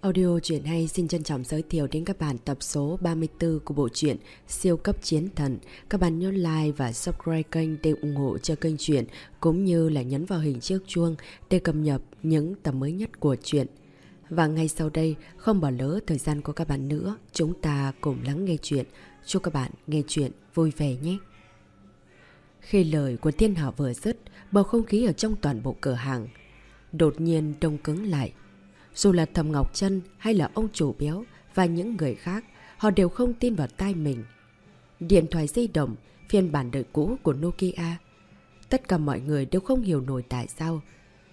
Audio truyện hay xin trân trọng giới thiệu đến các bạn tập số 34 của bộ truyện Siêu cấp chiến thần. Các bạn nhớ like và subscribe kênh để ủng hộ cho kênh truyện cũng như là nhấn vào hình chiếc chuông để cập nhật những tập mới nhất của truyện. Và ngay sau đây, không bỏ lỡ thời gian của các bạn nữa, chúng ta cùng lắng nghe chuyện. Chúc các bạn nghe chuyện vui vẻ nhé. Khi lời của Thiên Hảo vừa dứt, bầu không khí ở trong toàn bộ cửa hàng đột nhiên đông cứng lại. Dù là Thầm Ngọc Trân hay là ông chủ béo và những người khác, họ đều không tin vào tai mình. Điện thoại di động, phiên bản đời cũ của Nokia. Tất cả mọi người đều không hiểu nổi tại sao.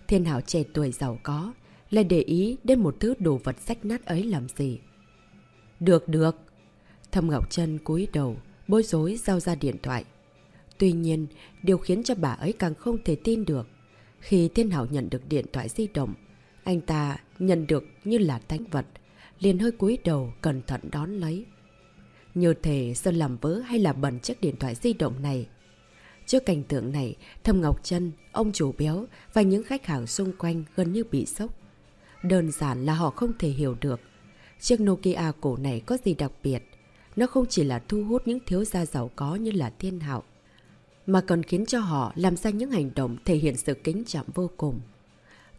Thiên Hảo trẻ tuổi giàu có, lại để ý đến một thứ đồ vật sách nát ấy làm gì. Được, được. Thầm Ngọc Trân cúi đầu, bối rối giao ra điện thoại. Tuy nhiên, điều khiến cho bà ấy càng không thể tin được. Khi Thiên Hảo nhận được điện thoại di động, anh ta nhận được như là thánh vật, liền hơi cúi đầu cẩn thận đón lấy. Như thể Sơn làm vỡ hay là bẩn chiếc điện thoại di động này. Trước cảnh tượng này, thâm Ngọc Trân, ông chủ béo và những khách hàng xung quanh gần như bị sốc. Đơn giản là họ không thể hiểu được. Chiếc Nokia cổ này có gì đặc biệt. Nó không chỉ là thu hút những thiếu gia giàu có như là thiên hạo, mà còn khiến cho họ làm ra những hành động thể hiện sự kính trọng vô cùng.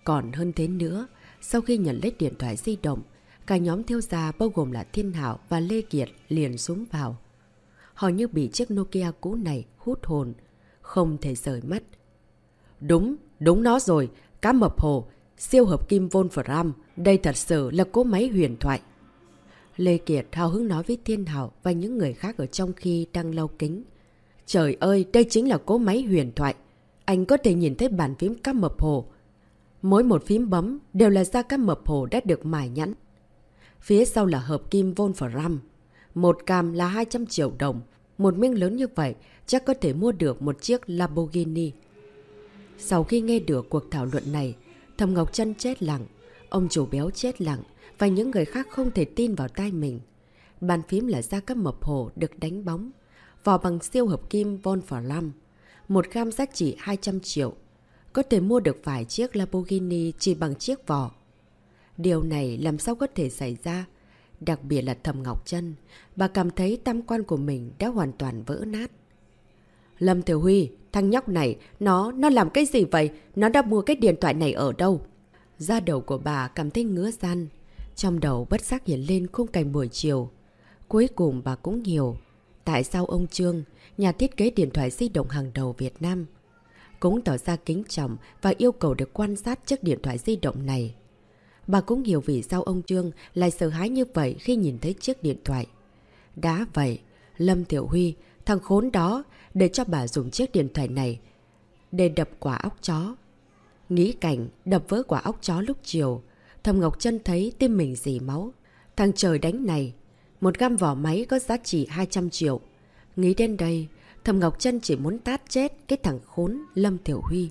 Còn hơn thế nữa, sau khi nhận lấy điện thoại di động, cả nhóm thiếu gia bao gồm là Thiên Hảo và Lê Kiệt liền xuống vào. Họ như bị chiếc Nokia cũ này hút hồn, không thể rời mắt. Đúng, đúng nó rồi, cá mập hồ, siêu hợp kim Volfram, đây thật sự là cố máy huyền thoại. Lê Kiệt hào hứng nói với Thiên Hảo và những người khác ở trong khi đang lau kính. Trời ơi, đây chính là cố máy huyền thoại. Anh có thể nhìn thấy bàn phím cá mập hồ. Mỗi một phím bấm đều là da cá mập hồ đã được mài nhẵn. Phía sau là hợp kim Wolfram. Một cam là 200 triệu đồng. Một miếng lớn như vậy chắc có thể mua được một chiếc Lamborghini. Sau khi nghe được cuộc thảo luận này, Thầm Ngọc Trân chết lặng, ông chủ béo chết lặng và những người khác không thể tin vào tai mình. Bàn phím là da cấp mập hồ được đánh bóng vỏ bằng siêu hợp kim Wolfram. Một gam giá trị 200 triệu. Có thể mua được vài chiếc Lamborghini chỉ bằng chiếc vỏ. Điều này làm sao có thể xảy ra? Đặc biệt là Thầm Ngọc Trân, bà cảm thấy tam quan của mình đã hoàn toàn vỡ nát. Lâm Thiểu Huy, thằng nhóc này, nó, nó làm cái gì vậy? Nó đã mua cái điện thoại này ở đâu? Da đầu của bà cảm thấy ngứa gian. Trong đầu bất giác hiện lên khung cảnh buổi chiều. Cuối cùng bà cũng hiểu tại sao ông Trương, nhà thiết kế điện thoại di động hàng đầu Việt Nam, cũng tỏ ra kính trọng và yêu cầu được quan sát chiếc điện thoại di động này. Bà cũng hiểu vì sao ông Trương lại sợ hãi như vậy khi nhìn thấy chiếc điện thoại. Đã vậy, Lâm Tiểu Huy, thằng khốn đó, để cho bà dùng chiếc điện thoại này để đập quả óc chó. Nghĩ cảnh đập vỡ quả óc chó lúc chiều, Thầm Ngọc chân thấy tim mình dì máu. Thằng trời đánh này một gam vỏ máy có giá trị 200 triệu. Nghĩ đến đây, Thầm Ngọc Trân chỉ muốn tát chết cái thằng khốn Lâm Tiểu Huy.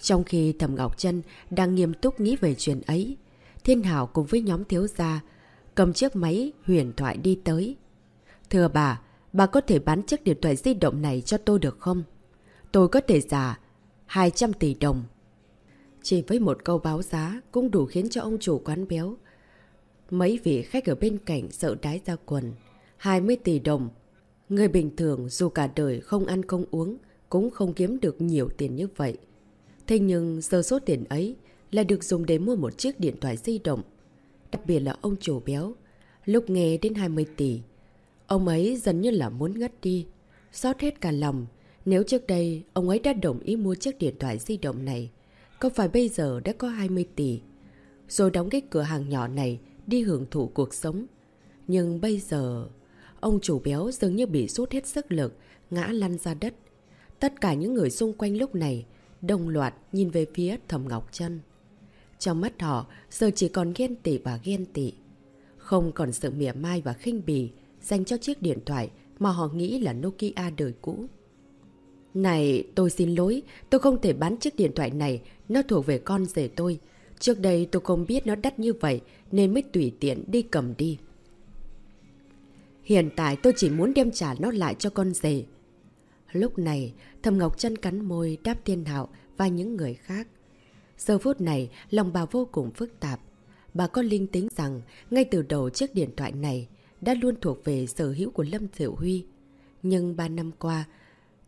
Trong khi Thầm Ngọc Trân đang nghiêm túc nghĩ về chuyện ấy, Thiên Hảo cùng với nhóm thiếu gia cầm chiếc máy huyền thoại đi tới. Thưa bà, bà có thể bán chiếc điện thoại di động này cho tôi được không? Tôi có thể giả 200 tỷ đồng. Chỉ với một câu báo giá cũng đủ khiến cho ông chủ quán béo Mấy vị khách ở bên cạnh sợ đái ra quần. 20 tỷ đồng. Người bình thường dù cả đời không ăn không uống cũng không kiếm được nhiều tiền như vậy. Thế nhưng giờ số tiền ấy lại được dùng để mua một chiếc điện thoại di động. Đặc biệt là ông chủ béo. Lúc nghe đến 20 tỷ, ông ấy dần như là muốn ngất đi. Xót hết cả lòng. Nếu trước đây ông ấy đã đồng ý mua chiếc điện thoại di động này, có phải bây giờ đã có 20 tỷ? Rồi đóng cái cửa hàng nhỏ này đi hưởng thụ cuộc sống. Nhưng bây giờ, ông chủ béo dường như bị rút hết sức lực, ngã lăn ra đất. Tất cả những người xung quanh lúc này đồng loạt nhìn về phía Thẩm Ngọc Trân. Trong mắt họ giờ chỉ còn ghen tị và ghen tị. Không còn sự mỉa mai và khinh bì dành cho chiếc điện thoại mà họ nghĩ là Nokia đời cũ. Này, tôi xin lỗi, tôi không thể bán chiếc điện thoại này, nó thuộc về con rể tôi. Trước đây tôi không biết nó đắt như vậy nên mới tùy tiện đi cầm đi. Hiện tại tôi chỉ muốn đem trả nó lại cho con rể. Lúc này, Thầm Ngọc chân cắn môi đáp thiên hạo và những người khác. Giờ phút này, lòng bà vô cùng phức tạp. bà có linh tính rằng ngay từ đầu chiếc điện thoại này đã luôn thuộc về sở hữu của Lâm Thiểu Huy. Nhưng ba năm qua,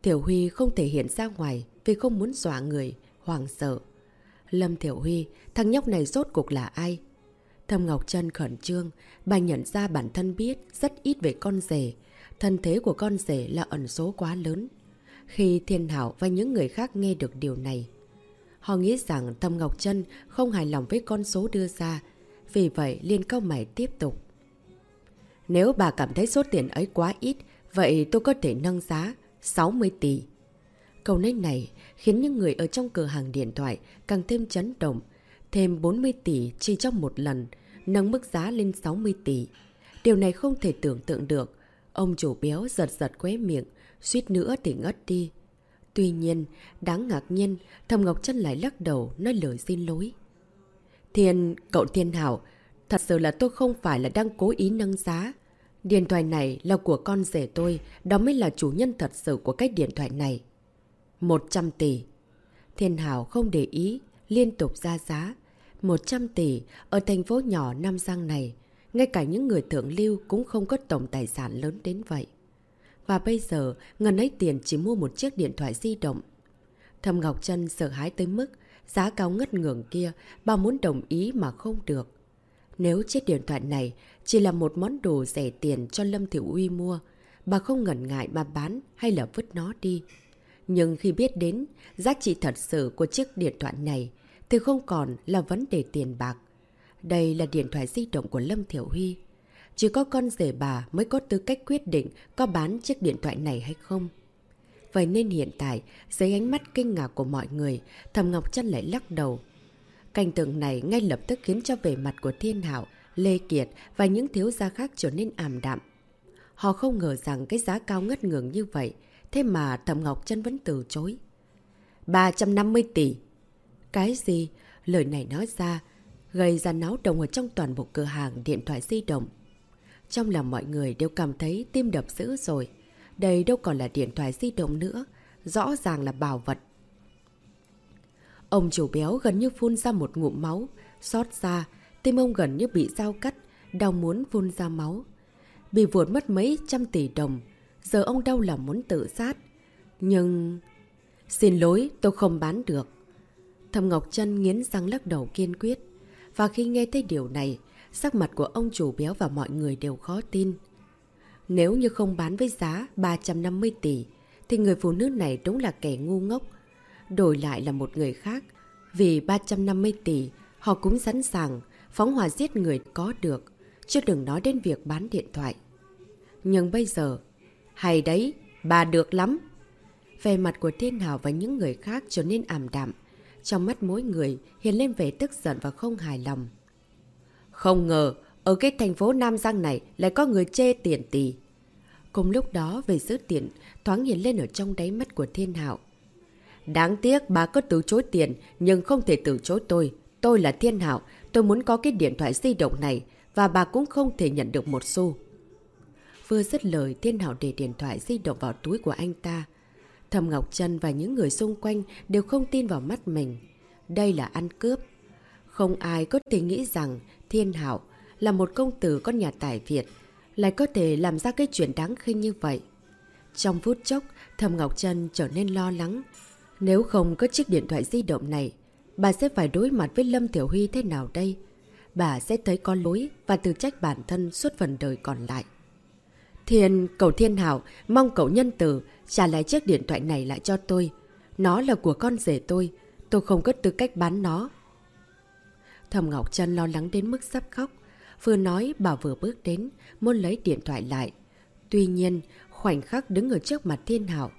Thiểu Huy không thể hiện ra ngoài vì không muốn dọa người, hoàng sợ. Lâm Thiểu Huy, thằng nhóc này rốt cuộc là ai? Thầm Ngọc Trân khẩn trương, bà nhận ra bản thân biết rất ít về con rể. Thân thế của con rể là ẩn số quá lớn. Khi Thiên Hảo và những người khác nghe được điều này, họ nghĩ rằng Thầm Ngọc Trân không hài lòng với con số đưa ra. Vì vậy, liên câu mày tiếp tục. Nếu bà cảm thấy số tiền ấy quá ít, vậy tôi có thể nâng giá 60 tỷ. Câu nói này khiến những người ở trong cửa hàng điện thoại càng thêm chấn động. Thêm 40 tỷ chỉ trong một lần, nâng mức giá lên 60 tỷ. Điều này không thể tưởng tượng được. Ông chủ béo giật giật quế miệng, suýt nữa thì ngất đi. Tuy nhiên, đáng ngạc nhiên, Thầm Ngọc Trân lại lắc đầu nói lời xin lỗi. Thiên, cậu Thiên Hảo, thật sự là tôi không phải là đang cố ý nâng giá. Điện thoại này là của con rể tôi, đó mới là chủ nhân thật sự của cái điện thoại này. 100 tỷ. Thiên Hảo không để ý, liên tục ra giá. 100 tỷ ở thành phố nhỏ Nam Giang này, ngay cả những người thượng lưu cũng không có tổng tài sản lớn đến vậy. Và bây giờ, ngân ấy tiền chỉ mua một chiếc điện thoại di động. Thầm Ngọc Trân sợ hãi tới mức, giá cao ngất ngưỡng kia, bà muốn đồng ý mà không được. Nếu chiếc điện thoại này chỉ là một món đồ rẻ tiền cho Lâm Thiểu Uy mua, bà không ngần ngại mà bán hay là vứt nó đi. Nhưng khi biết đến giá trị thật sự của chiếc điện thoại này, thì không còn là vấn đề tiền bạc. Đây là điện thoại di động của Lâm Thiểu Huy. Chỉ có con rể bà mới có tư cách quyết định có bán chiếc điện thoại này hay không. Vậy nên hiện tại, dưới ánh mắt kinh ngạc của mọi người, Thầm Ngọc Trân lại lắc đầu. Cảnh tượng này ngay lập tức khiến cho vẻ mặt của Thiên Hảo, Lê Kiệt và những thiếu gia khác trở nên ảm đạm. Họ không ngờ rằng cái giá cao ngất ngưỡng như vậy, thế mà Thầm Ngọc Trân vẫn từ chối. 350 tỷ! Cái gì? Lời này nói ra, gây ra náo động ở trong toàn bộ cửa hàng điện thoại di động. Trong lòng mọi người đều cảm thấy tim đập dữ rồi. Đây đâu còn là điện thoại di động nữa, rõ ràng là bảo vật. Ông chủ béo gần như phun ra một ngụm máu, xót ra, tim ông gần như bị dao cắt, đau muốn phun ra máu. Bị vụt mất mấy trăm tỷ đồng, giờ ông đau lòng muốn tự sát. Nhưng... Xin lỗi, tôi không bán được. Thầm Ngọc Trân nghiến răng lắc đầu kiên quyết. Và khi nghe thấy điều này, sắc mặt của ông chủ béo và mọi người đều khó tin. Nếu như không bán với giá 350 tỷ, thì người phụ nữ này đúng là kẻ ngu ngốc. Đổi lại là một người khác. Vì 350 tỷ, họ cũng sẵn sàng phóng hỏa giết người có được, chứ đừng nói đến việc bán điện thoại. Nhưng bây giờ, hay đấy, bà được lắm. Về mặt của Thiên Hào và những người khác trở nên ảm đạm. Trong mắt mỗi người hiện lên vẻ tức giận và không hài lòng. Không ngờ, ở cái thành phố Nam Giang này lại có người chê tiền tỷ. Cùng lúc đó về giữ tiền thoáng hiện lên ở trong đáy mắt của Thiên Hạo. Đáng tiếc bà có từ chối tiền nhưng không thể từ chối tôi. Tôi là Thiên Hạo, tôi muốn có cái điện thoại di động này và bà cũng không thể nhận được một xu. Vừa dứt lời Thiên Hạo để điện thoại di động vào túi của anh ta. Thầm Ngọc Trân và những người xung quanh đều không tin vào mắt mình. Đây là ăn cướp. Không ai có thể nghĩ rằng Thiên Hạo là một công tử con nhà tài Việt, lại có thể làm ra cái chuyện đáng khinh như vậy. Trong phút chốc, Thầm Ngọc Trân trở nên lo lắng. Nếu không có chiếc điện thoại di động này, bà sẽ phải đối mặt với Lâm Tiểu Huy thế nào đây? Bà sẽ thấy có lỗi và tự trách bản thân suốt phần đời còn lại. Thiên, cậu Thiên Hảo, mong cậu nhân tử trả lại chiếc điện thoại này lại cho tôi. Nó là của con rể tôi. Tôi không có tư cách bán nó. Thầm Ngọc Trân lo lắng đến mức sắp khóc. Vừa nói bà vừa bước đến, muốn lấy điện thoại lại. Tuy nhiên, khoảnh khắc đứng ở trước mặt Thiên Hảo.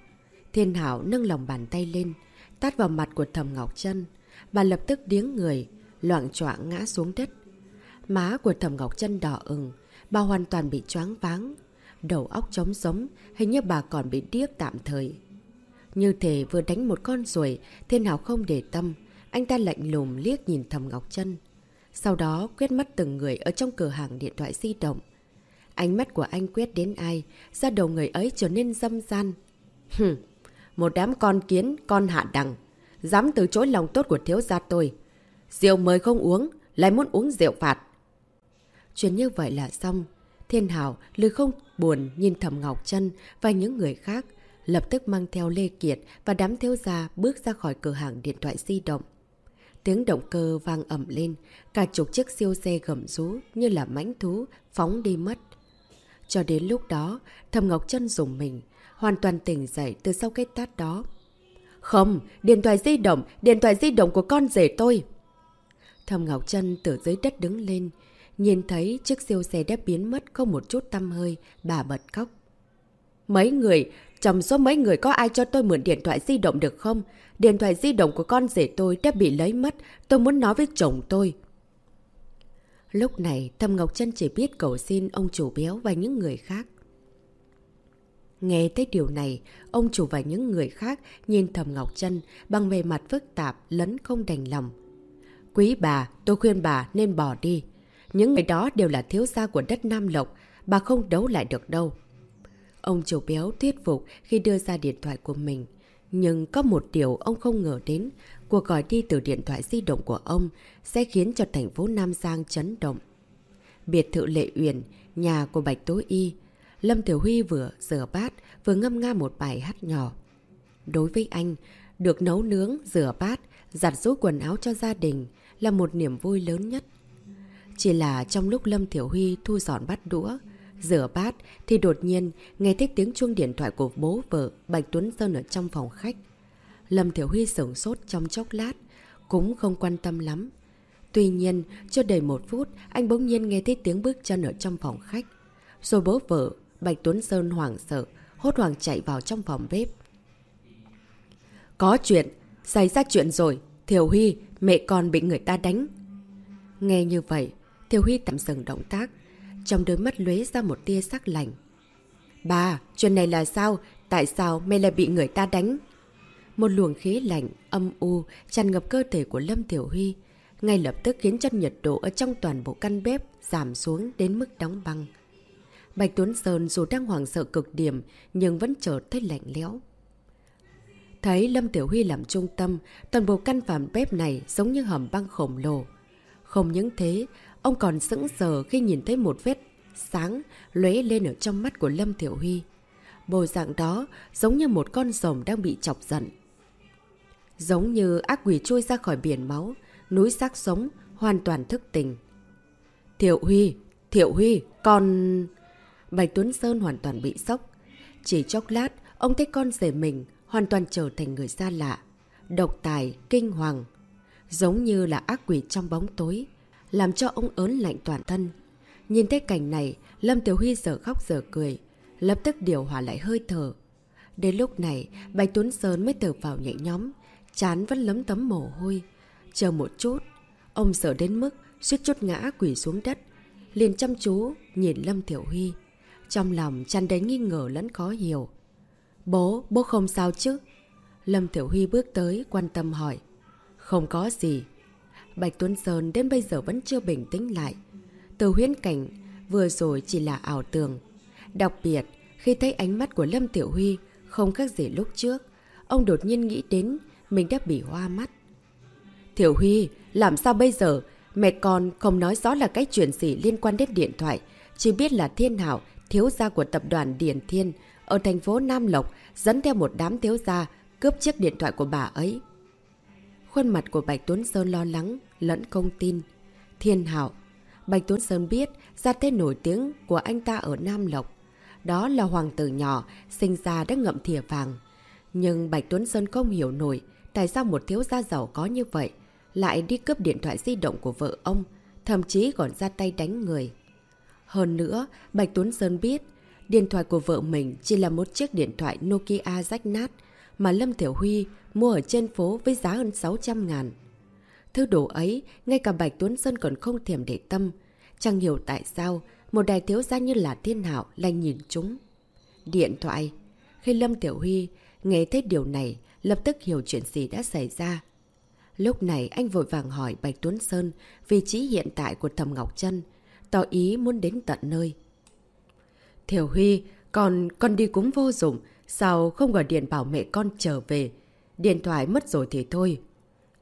Thiên Hảo nâng lòng bàn tay lên, tát vào mặt của Thầm Ngọc Trân. Bà lập tức điếng người, loạn choạng ngã xuống đất. Má của Thầm Ngọc Trân đỏ ửng, bà hoàn toàn bị choáng váng. Đầu óc trống giống, hình như bà còn bị điếc tạm thời. Như thể vừa đánh một con ruồi, Thiên hào không để tâm. Anh ta lạnh lùng liếc nhìn Thầm Ngọc Trân. Sau đó quét mắt từng người ở trong cửa hàng điện thoại di động. Ánh mắt của anh quét đến ai, ra đầu người ấy trở nên dâm gian. Hừm, một đám con kiến, con hạ đằng. Dám từ chối lòng tốt của thiếu gia tôi. Rượu mời không uống, lại muốn uống rượu phạt. Chuyện như vậy là xong. Thiên Hảo lười không buồn nhìn Thẩm Ngọc Trân và những người khác, lập tức mang theo Lê Kiệt và đám thiếu gia bước ra khỏi cửa hàng điện thoại di động. Tiếng động cơ vang ẩm lên, cả chục chiếc siêu xe gầm rú như là mãnh thú phóng đi mất. Cho đến lúc đó, Thầm Ngọc Trân dùng mình, hoàn toàn tỉnh dậy từ sau cái tát đó. Không, điện thoại di động, điện thoại di động của con rể tôi. Thầm Ngọc Trân từ dưới đất đứng lên, nhìn thấy chiếc siêu xe đã biến mất không một chút tâm hơi, bà bật khóc. Mấy người, trong số mấy người có ai cho tôi mượn điện thoại di động được không? Điện thoại di động của con rể tôi đã bị lấy mất, tôi muốn nói với chồng tôi. Lúc này, Thầm Ngọc Trân chỉ biết cầu xin ông chủ béo và những người khác. Nghe thấy điều này, ông chủ và những người khác nhìn Thầm Ngọc Trân bằng về mặt phức tạp lẫn không đành lòng. Quý bà, tôi khuyên bà nên bỏ đi. Những người đó đều là thiếu gia của đất Nam Lộc, bà không đấu lại được đâu. Ông chủ béo thuyết phục khi đưa ra điện thoại của mình. Nhưng có một điều ông không ngờ đến, cuộc gọi đi từ điện thoại di động của ông sẽ khiến cho thành phố Nam Giang chấn động. Biệt thự Lệ Uyển, nhà của Bạch Tố Y, Lâm Tiểu Huy vừa rửa bát, vừa ngâm nga một bài hát nhỏ. Đối với anh, được nấu nướng, rửa bát, giặt rũ quần áo cho gia đình là một niềm vui lớn nhất. Chỉ là trong lúc Lâm thiểu Huy thu dọn bát đũa, rửa bát thì đột nhiên nghe thấy tiếng chuông điện thoại của bố vợ Bạch Tuấn Sơn ở trong phòng khách. Lâm thiểu Huy sửng sốt trong chốc lát, cũng không quan tâm lắm. Tuy nhiên, chưa đầy một phút, anh bỗng nhiên nghe thấy tiếng bước chân ở trong phòng khách. Rồi bố vợ, Bạch Tuấn Sơn hoảng sợ, hốt hoảng chạy vào trong phòng bếp. Có chuyện, xảy ra chuyện rồi. thiểu Huy, mẹ con bị người ta đánh. Nghe như vậy, Thiều Huy tạm dừng động tác. Trong đôi mắt lóe ra một tia sắc lạnh. Bà, chuyện này là sao? Tại sao mẹ lại bị người ta đánh? Một luồng khí lạnh, âm u, tràn ngập cơ thể của Lâm Tiểu Huy, ngay lập tức khiến cho nhiệt độ ở trong toàn bộ căn bếp giảm xuống đến mức đóng băng. Bạch Tuấn Sơn dù đang hoảng sợ cực điểm, nhưng vẫn chợt thấy lạnh lẽo. Thấy Lâm Tiểu Huy làm trung tâm, toàn bộ căn phòng bếp này giống như hầm băng khổng lồ. Không những thế, ông còn sững sờ khi nhìn thấy một vết sáng lóe lên ở trong mắt của Lâm Tiểu Huy. Bộ dạng đó giống như một con rồng đang bị chọc giận. Giống như ác quỷ trôi ra khỏi biển máu, núi xác sống, hoàn toàn thức tình. Thiệu Huy, Thiệu Huy, con... Bạch Tuấn Sơn hoàn toàn bị sốc. Chỉ chốc lát, ông thấy con rể mình hoàn toàn trở thành người xa lạ. Độc tài, kinh hoàng. Giống như là ác quỷ trong bóng tối, làm cho ông ớn lạnh toàn thân. Nhìn thấy cảnh này, Lâm Tiểu Huy giờ khóc giờ cười, lập tức điều hòa lại hơi thở. Đến lúc này, Bạch Tuấn Sơn mới thở vào nhẹ nhóm, chán vẫn lấm tấm mồ hôi. Chờ một chút, ông sợ đến mức suýt chút ngã quỷ xuống đất, liền chăm chú nhìn Lâm Tiểu Huy. Trong lòng chăn đầy nghi ngờ lẫn khó hiểu. Bố, bố không sao chứ? Lâm Tiểu Huy bước tới quan tâm hỏi. Không có gì. Bạch Tuấn Sơn đến bây giờ vẫn chưa bình tĩnh lại. Từ huyến cảnh vừa rồi chỉ là ảo tường. Đặc biệt, khi thấy ánh mắt của Lâm Tiểu Huy không khác gì lúc trước, ông đột nhiên nghĩ đến mình đã bị hoa mắt. Tiểu Huy, làm sao bây giờ? Mẹ con không nói rõ là cái chuyện gì liên quan đến điện thoại. Chỉ biết là Thiên Hảo, thiếu gia của tập đoàn điển Thiên, ở thành phố Nam Lộc, dẫn theo một đám thiếu gia, cướp chiếc điện thoại của bà ấy. Khuôn mặt của Bạch Tuấn Sơn lo lắng, lẫn không tin. Thiên Hảo Bạch Tuấn Sơn biết ra tên nổi tiếng của anh ta ở Nam Lộc. Đó là hoàng tử nhỏ, sinh ra đã ngậm thìa vàng. Nhưng Bạch Tuấn Sơn không hiểu nổi tại sao một thiếu gia giàu có như vậy lại đi cướp điện thoại di động của vợ ông, thậm chí còn ra tay đánh người. Hơn nữa, Bạch Tuấn Sơn biết điện thoại của vợ mình chỉ là một chiếc điện thoại Nokia rách nát mà Lâm Tiểu Huy mua ở trên phố với giá hơn 600 ngàn. Thứ đồ ấy, ngay cả Bạch Tuấn Sơn còn không thèm để tâm. Chẳng hiểu tại sao một đại thiếu gia như là thiên hạo lại nhìn chúng. Điện thoại. Khi Lâm Tiểu Huy nghe thấy điều này, lập tức hiểu chuyện gì đã xảy ra. Lúc này anh vội vàng hỏi Bạch Tuấn Sơn vị trí hiện tại của Thầm Ngọc Trân, tỏ ý muốn đến tận nơi. Thiểu Huy, còn con đi cũng vô dụng, sao không gọi điện bảo mẹ con trở về? Điện thoại mất rồi thì thôi.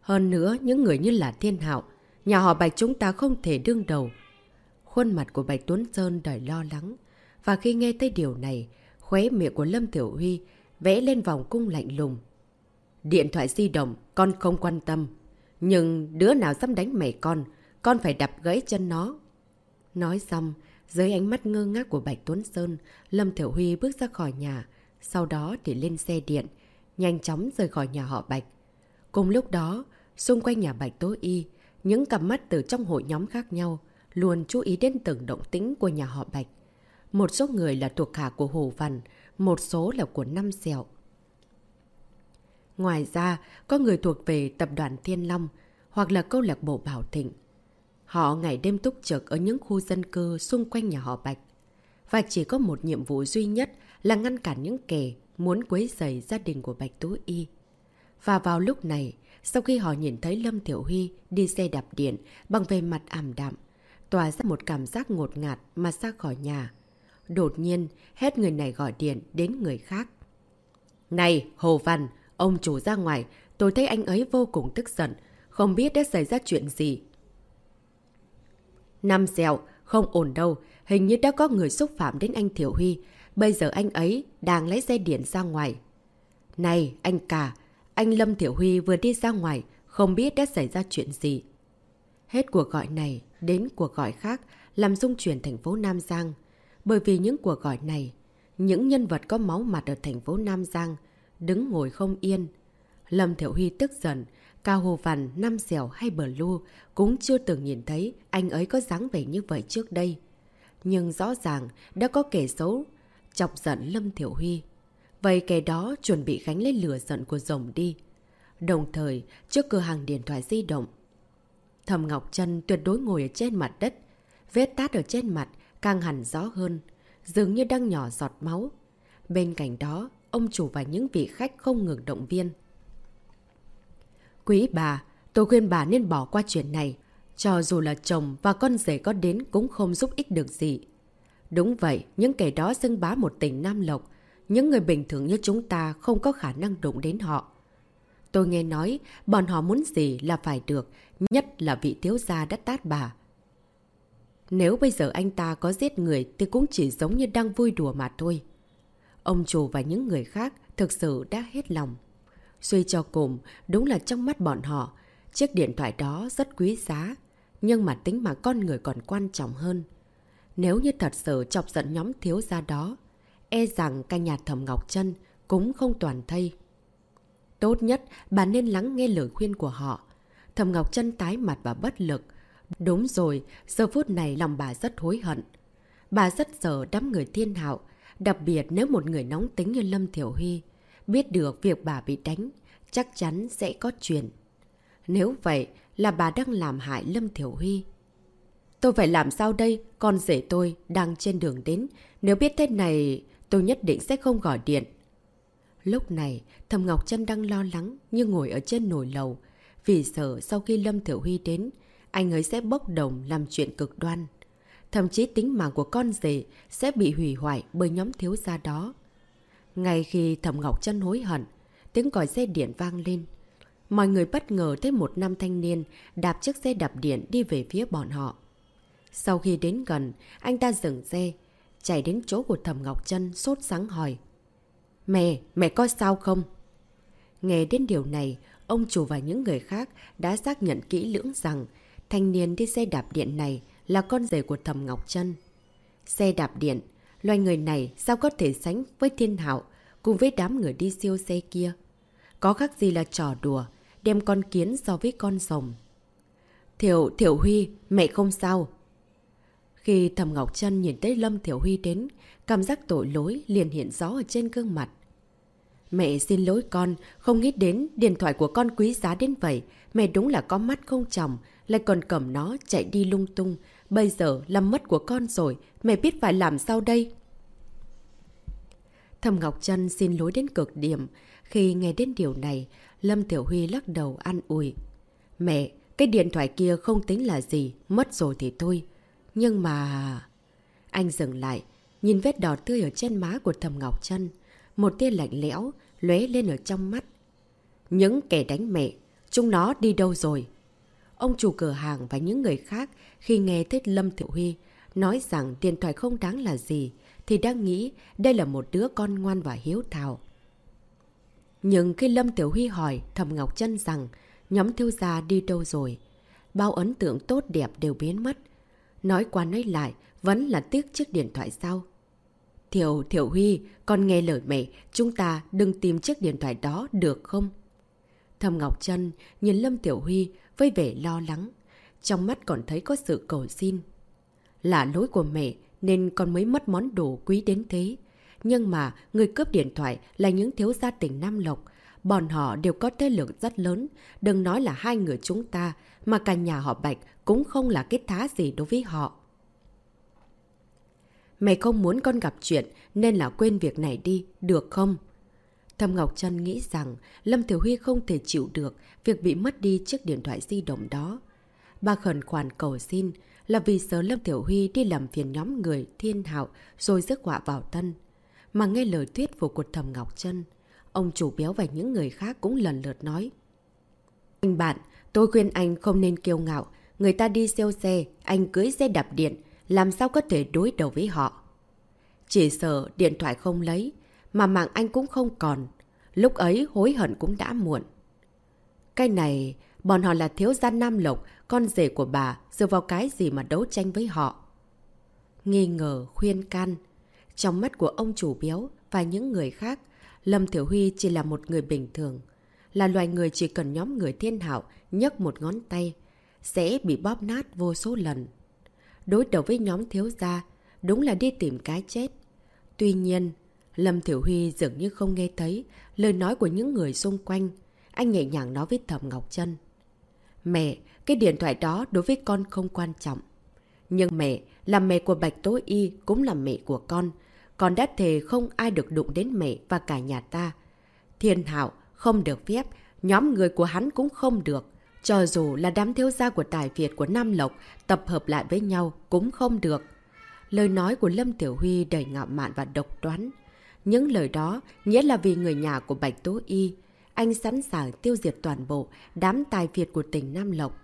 Hơn nữa, những người như là Thiên Hạo, Nhà họ Bạch chúng ta không thể đương đầu. Khuôn mặt của Bạch Tuấn Sơn đầy lo lắng. Và khi nghe thấy điều này, khóe miệng của Lâm Tiểu Huy vẽ lên vòng cung lạnh lùng. Điện thoại di động, con không quan tâm. Nhưng đứa nào dám đánh mẹ con, con phải đập gãy chân nó. Nói xong, dưới ánh mắt ngơ ngác của Bạch Tuấn Sơn, Lâm Tiểu Huy bước ra khỏi nhà, sau đó thì lên xe điện, nhanh chóng rời khỏi nhà họ Bạch. Cùng lúc đó, xung quanh nhà Bạch Tố Y, những cặp mắt từ trong hội nhóm khác nhau luôn chú ý đến từng động tĩnh của nhà họ Bạch. Một số người là thuộc hạ của Hồ Văn, một số là của Năm Sẹo. Ngoài ra, có người thuộc về tập đoàn Thiên Long hoặc là câu lạc bộ Bảo Thịnh. Họ ngày đêm túc trực ở những khu dân cư xung quanh nhà họ Bạch. Và chỉ có một nhiệm vụ duy nhất là ngăn cản những kẻ muốn quấy rầy gia đình của Bạch Tú Y. Và vào lúc này, sau khi họ nhìn thấy Lâm Tiểu Huy đi xe đạp điện bằng về mặt ảm đạm, tỏa ra một cảm giác ngột ngạt mà ra khỏi nhà. Đột nhiên, hết người này gọi điện đến người khác. Này, Hồ Văn, ông chủ ra ngoài, tôi thấy anh ấy vô cùng tức giận, không biết đã xảy ra chuyện gì. Năm dẹo, không ổn đâu, hình như đã có người xúc phạm đến anh Thiểu Huy. Bây giờ anh ấy đang lấy xe điện ra ngoài. Này, anh cả, anh Lâm Thiểu Huy vừa đi ra ngoài, không biết đã xảy ra chuyện gì. Hết cuộc gọi này đến cuộc gọi khác làm dung chuyển thành phố Nam Giang. Bởi vì những cuộc gọi này, những nhân vật có máu mặt ở thành phố Nam Giang đứng ngồi không yên. Lâm Thiểu Huy tức giận, Cao Hồ Văn, Nam Dẻo hay Bờ Lu cũng chưa từng nhìn thấy anh ấy có dáng vẻ như vậy trước đây. Nhưng rõ ràng đã có kẻ xấu chọc giận Lâm Thiểu Huy. Vậy kẻ đó chuẩn bị gánh lên lửa giận của rồng đi. Đồng thời, trước cửa hàng điện thoại di động, Thầm Ngọc Trân tuyệt đối ngồi ở trên mặt đất. Vết tát ở trên mặt càng hẳn rõ hơn, dường như đang nhỏ giọt máu. Bên cạnh đó, ông chủ và những vị khách không ngừng động viên. Quý bà, tôi khuyên bà nên bỏ qua chuyện này. Cho dù là chồng và con rể có đến cũng không giúp ích được gì. Đúng vậy, những kẻ đó xưng bá một tỉnh Nam Lộc. Những người bình thường như chúng ta không có khả năng đụng đến họ. Tôi nghe nói, bọn họ muốn gì là phải được, nhất là vị thiếu gia đã tát bà. Nếu bây giờ anh ta có giết người thì cũng chỉ giống như đang vui đùa mà thôi. Ông chủ và những người khác thực sự đã hết lòng. Suy cho cùng, đúng là trong mắt bọn họ, chiếc điện thoại đó rất quý giá, nhưng mà tính mà con người còn quan trọng hơn. Nếu như thật sự chọc giận nhóm thiếu gia đó, e rằng căn nhà thẩm Ngọc chân cũng không toàn thây. Tốt nhất, bà nên lắng nghe lời khuyên của họ. thầm Ngọc chân tái mặt và bất lực. Đúng rồi, giờ phút này lòng bà rất hối hận. Bà rất sợ đám người thiên hạo, đặc biệt nếu một người nóng tính như Lâm Thiểu Huy biết được việc bà bị đánh, chắc chắn sẽ có chuyện. Nếu vậy là bà đang làm hại Lâm Thiểu Huy. Tôi phải làm sao đây? Con rể tôi đang trên đường đến. Nếu biết thế này, tôi nhất định sẽ không gọi điện. Lúc này, Thầm Ngọc Trân đang lo lắng như ngồi ở trên nồi lầu. Vì sợ sau khi Lâm Thiểu Huy đến, anh ấy sẽ bốc đồng làm chuyện cực đoan. Thậm chí tính mạng của con rể sẽ bị hủy hoại bởi nhóm thiếu gia đó. Ngay khi Thẩm Ngọc Trân hối hận, tiếng còi xe điện vang lên. Mọi người bất ngờ thấy một nam thanh niên đạp chiếc xe đạp điện đi về phía bọn họ. Sau khi đến gần, anh ta dừng xe, chạy đến chỗ của Thẩm Ngọc Trân sốt sáng hỏi. Mẹ, mẹ có sao không? Nghe đến điều này, ông chủ và những người khác đã xác nhận kỹ lưỡng rằng thanh niên đi xe đạp điện này là con rể của Thẩm Ngọc Trân. Xe đạp điện, loài người này sao có thể sánh với thiên hạo cùng với đám người đi siêu xe kia? Có khác gì là trò đùa, đem con kiến so với con rồng. Thiểu, Thiểu Huy, mẹ không sao. Khi Thầm Ngọc Trân nhìn thấy Lâm Thiểu Huy đến, cảm giác tội lỗi liền hiện rõ ở trên gương mặt. Mẹ xin lỗi con, không nghĩ đến điện thoại của con quý giá đến vậy. Mẹ đúng là có mắt không chồng, lại còn cầm nó chạy đi lung tung. Bây giờ làm mất của con rồi, mẹ biết phải làm sao đây? Thầm Ngọc Trân xin lỗi đến cực điểm. Khi nghe đến điều này, Lâm Tiểu Huy lắc đầu an ủi. Mẹ, cái điện thoại kia không tính là gì, mất rồi thì thôi. Nhưng mà... Anh dừng lại, nhìn vết đỏ tươi ở trên má của Thầm Ngọc Trân. Một tia lạnh lẽo, lóe lên ở trong mắt. Những kẻ đánh mẹ, chúng nó đi đâu rồi? ông chủ cửa hàng và những người khác khi nghe thấy Lâm Thiệu Huy nói rằng điện thoại không đáng là gì, thì đang nghĩ đây là một đứa con ngoan và hiếu thảo. Nhưng khi Lâm Tiểu Huy hỏi Thầm Ngọc Trân rằng nhóm thiếu gia đi đâu rồi, bao ấn tượng tốt đẹp đều biến mất. Nói qua nói lại, vẫn là tiếc chiếc điện thoại sau. Thiểu, Thiểu Huy, con nghe lời mẹ, chúng ta đừng tìm chiếc điện thoại đó được không? Thầm Ngọc Trân nhìn Lâm Tiểu Huy với vẻ lo lắng, trong mắt còn thấy có sự cầu xin. Là lỗi của mẹ nên con mới mất món đồ quý đến thế. Nhưng mà người cướp điện thoại là những thiếu gia tỉnh Nam Lộc. Bọn họ đều có thế lực rất lớn. Đừng nói là hai người chúng ta, mà cả nhà họ Bạch cũng không là cái thá gì đối với họ. mày không muốn con gặp chuyện nên là quên việc này đi, được không? Thầm Ngọc Trân nghĩ rằng Lâm Tiểu Huy không thể chịu được việc bị mất đi chiếc điện thoại di động đó. Bà khẩn khoản cầu xin là vì sợ Lâm Tiểu Huy đi làm phiền nhóm người thiên hạo rồi rước họa vào thân. Mà nghe lời thuyết phục của Thầm Ngọc Trân, ông chủ béo và những người khác cũng lần lượt nói. Anh bạn, tôi khuyên anh không nên kiêu ngạo. Người ta đi siêu xe, anh cưới xe đạp điện, làm sao có thể đối đầu với họ. Chỉ sợ điện thoại không lấy, mà mạng anh cũng không còn. Lúc ấy hối hận cũng đã muộn. Cái này, bọn họ là thiếu gia Nam Lộc, con rể của bà, dựa vào cái gì mà đấu tranh với họ. Nghi ngờ, khuyên can. Trong mắt của ông chủ béo và những người khác, Lâm Thiểu Huy chỉ là một người bình thường. Là loài người chỉ cần nhóm người thiên hạo nhấc một ngón tay, sẽ bị bóp nát vô số lần. Đối đầu với nhóm thiếu gia, đúng là đi tìm cái chết. Tuy nhiên, Lâm Thiểu Huy dường như không nghe thấy lời nói của những người xung quanh. Anh nhẹ nhàng nói với Thẩm Ngọc Trân. Mẹ, cái điện thoại đó đối với con không quan trọng. Nhưng mẹ, là mẹ của Bạch Tố Y cũng là mẹ của con. Con đã thề không ai được đụng đến mẹ và cả nhà ta. Thiên Hạo không được phép, nhóm người của hắn cũng không được. Cho dù là đám thiếu gia của Tài Việt của Nam Lộc tập hợp lại với nhau cũng không được. Lời nói của Lâm Tiểu Huy đầy ngạo mạn và độc đoán. Những lời đó nghĩa là vì người nhà của Bạch Tố Y. Anh sẵn sàng tiêu diệt toàn bộ đám tài Việt của tỉnh Nam Lộc.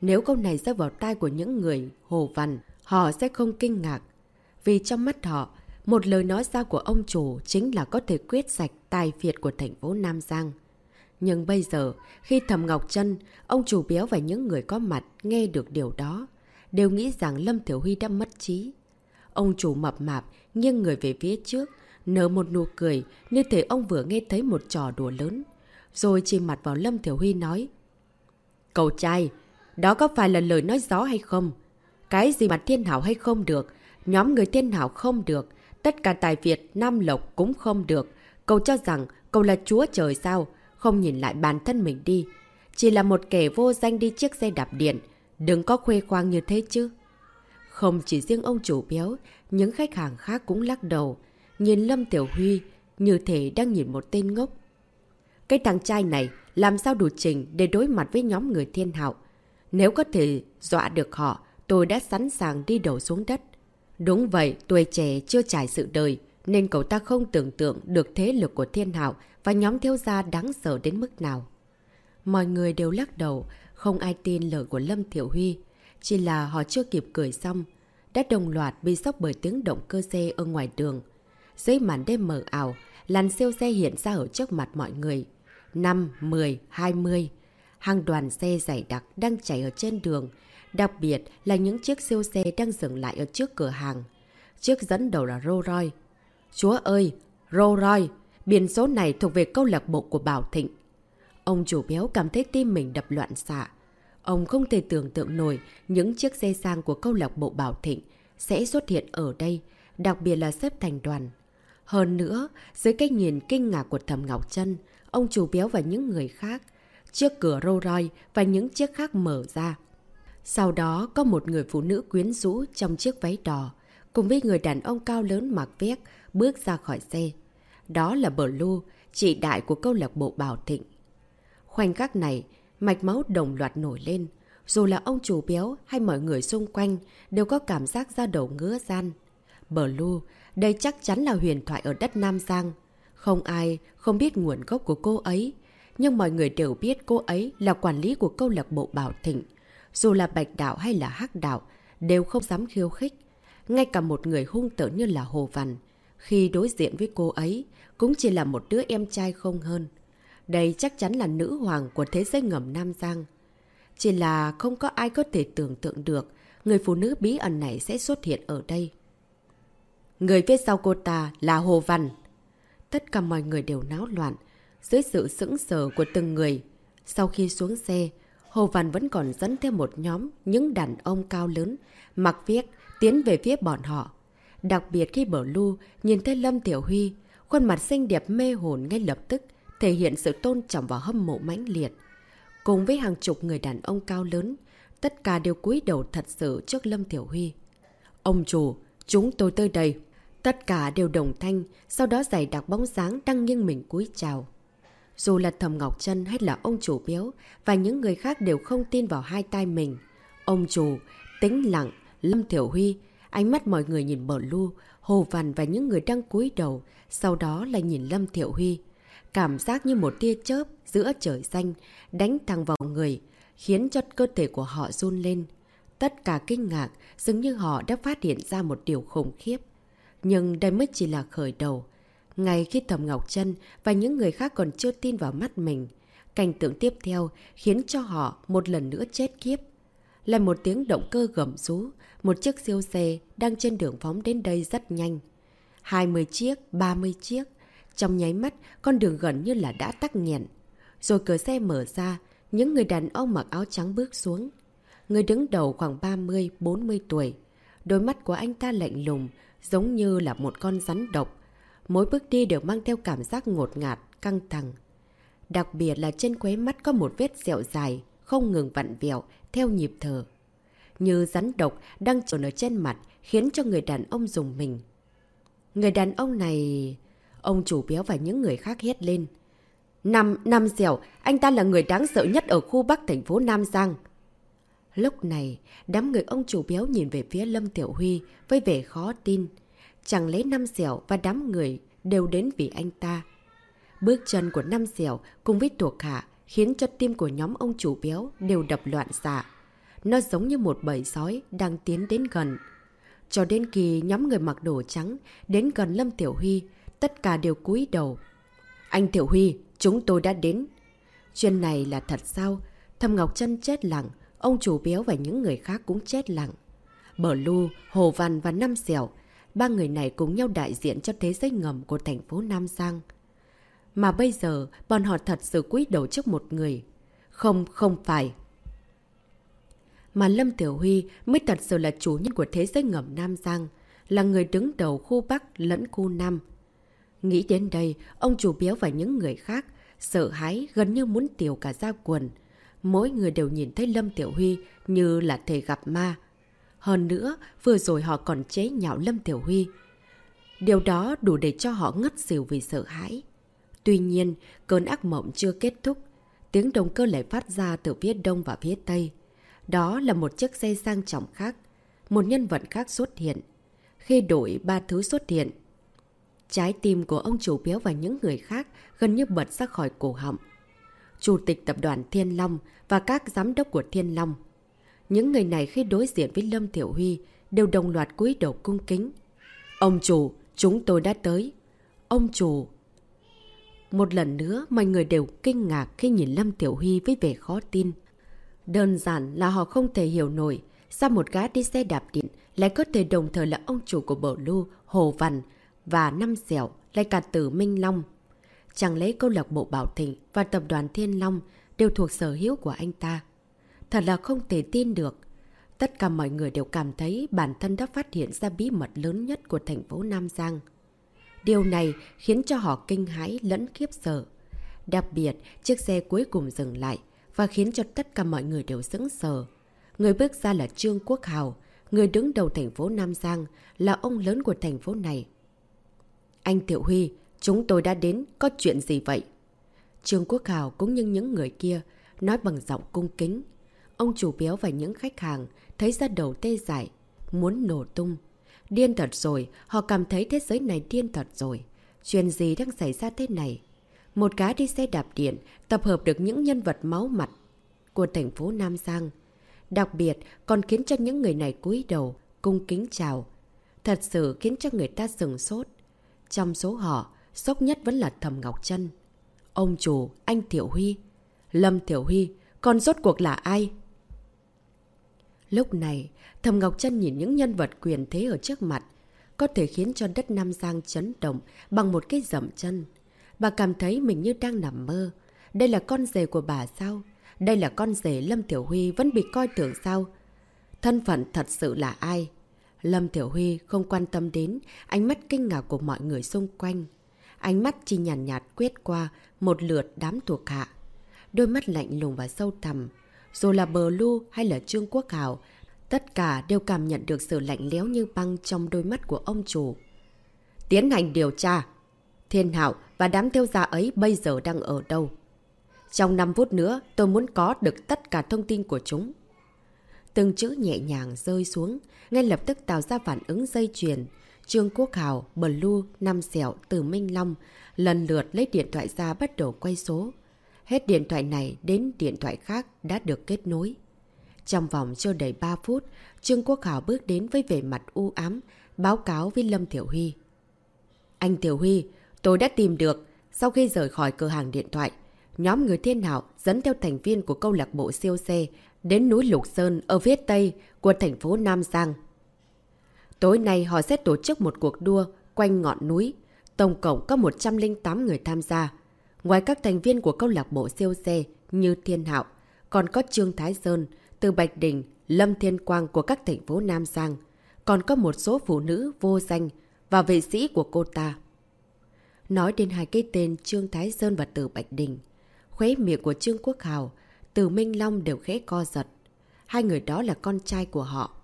Nếu câu này rơi vào tai của những người hồ văn, họ sẽ không kinh ngạc. Vì trong mắt họ, một lời nói ra của ông chủ chính là có thể quyết sạch tài phiệt của thành phố Nam Giang. Nhưng bây giờ, khi Thầm Ngọc Trân, ông chủ béo và những người có mặt nghe được điều đó, đều nghĩ rằng Lâm Thiểu Huy đã mất trí. Ông chủ mập mạp nghiêng người về phía trước, nở một nụ cười như thể ông vừa nghe thấy một trò đùa lớn. Rồi chỉ mặt vào Lâm Thiểu Huy nói. Cậu trai, đó có phải là lời nói gió hay không? Cái gì mà thiên hảo hay không được? Nhóm người thiên hảo không được. Tất cả tài Việt, Nam Lộc cũng không được. Cậu cho rằng cậu là chúa trời sao? Không nhìn lại bản thân mình đi. Chỉ là một kẻ vô danh đi chiếc xe đạp điện. Đừng có khuê khoang như thế chứ. Không chỉ riêng ông chủ béo, những khách hàng khác cũng lắc đầu. Nhìn Lâm Tiểu Huy như thể đang nhìn một tên ngốc. Cái thằng trai này làm sao đủ trình để đối mặt với nhóm người thiên hạo. Nếu có thể dọa được họ, tôi đã sẵn sàng đi đầu xuống đất. Đúng vậy, tuổi trẻ chưa trải sự đời, nên cậu ta không tưởng tượng được thế lực của thiên hạo và nhóm thiếu gia đáng sợ đến mức nào. Mọi người đều lắc đầu, không ai tin lời của Lâm Thiểu Huy. Chỉ là họ chưa kịp cười xong, đã đồng loạt bị sốc bởi tiếng động cơ xe ở ngoài đường. Dưới màn đêm mờ ảo, làn siêu xe hiện ra ở trước mặt mọi người. 5, 10, 20. Hàng đoàn xe dày đặc đang chạy ở trên đường. Đặc biệt là những chiếc siêu xe đang dừng lại ở trước cửa hàng. Chiếc dẫn đầu là Rolls Royce. Chúa ơi! Rolls Royce! Biển số này thuộc về câu lạc bộ của Bảo Thịnh. Ông chủ béo cảm thấy tim mình đập loạn xạ. Ông không thể tưởng tượng nổi những chiếc xe sang của câu lạc bộ Bảo Thịnh sẽ xuất hiện ở đây, đặc biệt là xếp thành đoàn. Hơn nữa, dưới cái nhìn kinh ngạc của Thẩm Ngọc Trân, ông chủ béo và những người khác, chiếc cửa Rolls Royce và những chiếc khác mở ra. Sau đó có một người phụ nữ quyến rũ trong chiếc váy đỏ, cùng với người đàn ông cao lớn mặc vét bước ra khỏi xe. Đó là Bờ Lu chị đại của câu lạc bộ Bảo Thịnh. Khoảnh khắc này, mạch máu đồng loạt nổi lên. Dù là ông chủ béo hay mọi người xung quanh đều có cảm giác ra đầu ngứa gian. Lu đây chắc chắn là huyền thoại ở đất Nam Giang. Không ai không biết nguồn gốc của cô ấy, nhưng mọi người đều biết cô ấy là quản lý của câu lạc bộ Bảo Thịnh, dù là bạch đạo hay là hắc đạo, đều không dám khiêu khích. Ngay cả một người hung tợn như là Hồ Văn, khi đối diện với cô ấy, cũng chỉ là một đứa em trai không hơn. Đây chắc chắn là nữ hoàng của thế giới ngầm Nam Giang. Chỉ là không có ai có thể tưởng tượng được người phụ nữ bí ẩn này sẽ xuất hiện ở đây. Người phía sau cô ta là Hồ Văn. Tất cả mọi người đều náo loạn, dưới sự sững sờ của từng người. Sau khi xuống xe, Hồ Văn vẫn còn dẫn theo một nhóm những đàn ông cao lớn, mặc viết, tiến về phía bọn họ. Đặc biệt khi bở lưu nhìn thấy Lâm Tiểu Huy, khuôn mặt xinh đẹp mê hồn ngay lập tức, thể hiện sự tôn trọng và hâm mộ mãnh liệt. Cùng với hàng chục người đàn ông cao lớn, tất cả đều cúi đầu thật sự trước Lâm Tiểu Huy. Ông chủ, chúng tôi tới đây. Tất cả đều đồng thanh, sau đó giày đặc bóng dáng đang nghiêng mình cúi chào. Dù là Thầm Ngọc Trân hay là ông chủ biếu và những người khác đều không tin vào hai tay mình. Ông chủ, tĩnh lặng, Lâm Tiểu Huy, ánh mắt mọi người nhìn bờ lu, Hồ Văn và những người đang cúi đầu, sau đó lại nhìn Lâm Tiểu Huy. Cảm giác như một tia chớp giữa trời xanh đánh thẳng vào người, khiến cho cơ thể của họ run lên. Tất cả kinh ngạc, dường như họ đã phát hiện ra một điều khủng khiếp. Nhưng đây mới chỉ là khởi đầu. Ngay khi Thẩm Ngọc Trân và những người khác còn chưa tin vào mắt mình, cảnh tượng tiếp theo khiến cho họ một lần nữa chết kiếp. Là một tiếng động cơ gầm rú, một chiếc siêu xe đang trên đường phóng đến đây rất nhanh. 20 chiếc, 30 chiếc. Trong nháy mắt, con đường gần như là đã tắc nghẹn. Rồi cửa xe mở ra, những người đàn ông mặc áo trắng bước xuống. Người đứng đầu khoảng 30-40 tuổi. Đôi mắt của anh ta lạnh lùng, giống như là một con rắn độc. Mỗi bước đi đều mang theo cảm giác ngột ngạt, căng thẳng. Đặc biệt là trên quấy mắt có một vết sẹo dài, không ngừng vặn vẹo, theo nhịp thở. Như rắn độc đang trồn ở trên mặt, khiến cho người đàn ông dùng mình. Người đàn ông này... Ông chủ béo và những người khác hét lên. Năm, năm dẻo, anh ta là người đáng sợ nhất ở khu Bắc thành phố Nam Giang. Lúc này, đám người ông chủ béo nhìn về phía Lâm Tiểu Huy với vẻ khó tin. Chẳng lấy năm dẻo và đám người đều đến vì anh ta. Bước chân của năm dẻo cùng với thuộc hạ khiến cho tim của nhóm ông chủ béo đều đập loạn xạ. Nó giống như một bầy sói đang tiến đến gần. Cho đến khi nhóm người mặc đồ trắng đến gần Lâm Tiểu Huy, tất cả đều cúi đầu. Anh Tiểu Huy, chúng tôi đã đến. Chuyện này là thật sao? Thầm Ngọc Trân chết lặng, ông chủ béo và những người khác cũng chết lặng. Bờ Lu, Hồ Văn và Năm sẻo ba người này cùng nhau đại diện cho thế giới ngầm của thành phố Nam Giang. Mà bây giờ, bọn họ thật sự quý đầu trước một người. Không, không phải. Mà Lâm Tiểu Huy mới thật sự là chủ nhân của thế giới ngầm Nam Giang, là người đứng đầu khu Bắc lẫn khu Nam. Nghĩ đến đây, ông chủ béo và những người khác, sợ hãi gần như muốn tiểu cả ra quần. Mỗi người đều nhìn thấy Lâm Tiểu Huy như là thể gặp ma. Hơn nữa, vừa rồi họ còn chế nhạo Lâm Tiểu Huy. Điều đó đủ để cho họ ngất xỉu vì sợ hãi. Tuy nhiên, cơn ác mộng chưa kết thúc. Tiếng động cơ lại phát ra từ phía đông và phía tây. Đó là một chiếc xe sang trọng khác. Một nhân vật khác xuất hiện. Khi đổi ba thứ xuất hiện, trái tim của ông chủ béo và những người khác gần như bật ra khỏi cổ họng. Chủ tịch tập đoàn Thiên Long và các giám đốc của Thiên Long. Những người này khi đối diện với Lâm Tiểu Huy đều đồng loạt cúi đầu cung kính. Ông chủ, chúng tôi đã tới. Ông chủ, một lần nữa, mọi người đều kinh ngạc khi nhìn Lâm Tiểu Huy với vẻ khó tin. Đơn giản là họ không thể hiểu nổi sao một gã đi xe đạp điện lại có thể đồng thời là ông chủ của Bộ Lưu, Hồ Văn và Năm Dẻo lại cả tử Minh Long. Chẳng lẽ câu lạc bộ Bảo Thịnh và tập đoàn Thiên Long đều thuộc sở hữu của anh ta. Thật là không thể tin được. Tất cả mọi người đều cảm thấy bản thân đã phát hiện ra bí mật lớn nhất của thành phố Nam Giang. Điều này khiến cho họ kinh hãi lẫn khiếp sợ. Đặc biệt, chiếc xe cuối cùng dừng lại và khiến cho tất cả mọi người đều sững sờ. Người bước ra là Trương Quốc Hào, người đứng đầu thành phố Nam Giang, là ông lớn của thành phố này. Anh Tiểu Huy, chúng tôi đã đến, có chuyện gì vậy? Trương Quốc Hào cũng như những người kia, nói bằng giọng cung kính. Ông chủ béo và những khách hàng thấy ra đầu tê dại, muốn nổ tung. Điên thật rồi, họ cảm thấy thế giới này điên thật rồi. Chuyện gì đang xảy ra thế này? Một cá đi xe đạp điện, tập hợp được những nhân vật máu mặt của thành phố Nam Giang. Đặc biệt còn khiến cho những người này cúi đầu, cung kính chào. Thật sự khiến cho người ta sừng sốt. Trong số họ, sốc nhất vẫn là Thầm Ngọc Trân. Ông chủ, anh Tiểu Huy. Lâm Tiểu Huy, còn rốt cuộc là ai? Lúc này, Thầm Ngọc Trân nhìn những nhân vật quyền thế ở trước mặt, có thể khiến cho đất Nam Giang chấn động bằng một cái dậm chân. Bà cảm thấy mình như đang nằm mơ. Đây là con rể của bà sao? Đây là con rể Lâm Tiểu Huy vẫn bị coi thường sao? Thân phận thật sự là ai? Lâm Tiểu Huy không quan tâm đến ánh mắt kinh ngạc của mọi người xung quanh. Ánh mắt chỉ nhàn nhạt, nhạt quét qua một lượt đám thuộc hạ. Đôi mắt lạnh lùng và sâu thẳm. Dù là Bờ Lu hay là Trương Quốc Hào, tất cả đều cảm nhận được sự lạnh lẽo như băng trong đôi mắt của ông chủ. Tiến hành điều tra. Thiên Hạo và đám tiêu gia ấy bây giờ đang ở đâu? Trong 5 phút nữa, tôi muốn có được tất cả thông tin của chúng. Từng chữ nhẹ nhàng rơi xuống, ngay lập tức tạo ra phản ứng dây chuyền. Trương Quốc Hào, Blue, Nam Sẹo, Từ Minh Long lần lượt lấy điện thoại ra bắt đầu quay số. Hết điện thoại này đến điện thoại khác đã được kết nối. Trong vòng chưa đầy 3 phút, Trương Quốc Hảo bước đến với vẻ mặt u ám, báo cáo với Lâm Tiểu Huy. Anh Tiểu Huy, tôi đã tìm được. Sau khi rời khỏi cửa hàng điện thoại, nhóm người thiên hảo dẫn theo thành viên của câu lạc bộ siêu xe đến núi Lục Sơn ở phía tây của thành phố Nam Giang. Tối nay họ sẽ tổ chức một cuộc đua quanh ngọn núi. Tổng cộng có 108 người tham gia. Ngoài các thành viên của câu lạc bộ siêu xe như Thiên Hạo, còn có Trương Thái Sơn, Từ Bạch Đình, Lâm Thiên Quang của các thành phố Nam Giang. Còn có một số phụ nữ vô danh và vệ sĩ của cô ta. Nói đến hai cái tên Trương Thái Sơn và Từ Bạch Đình, khuế miệng của Trương Quốc Hào, Từ Minh Long đều khẽ co giật. Hai người đó là con trai của họ.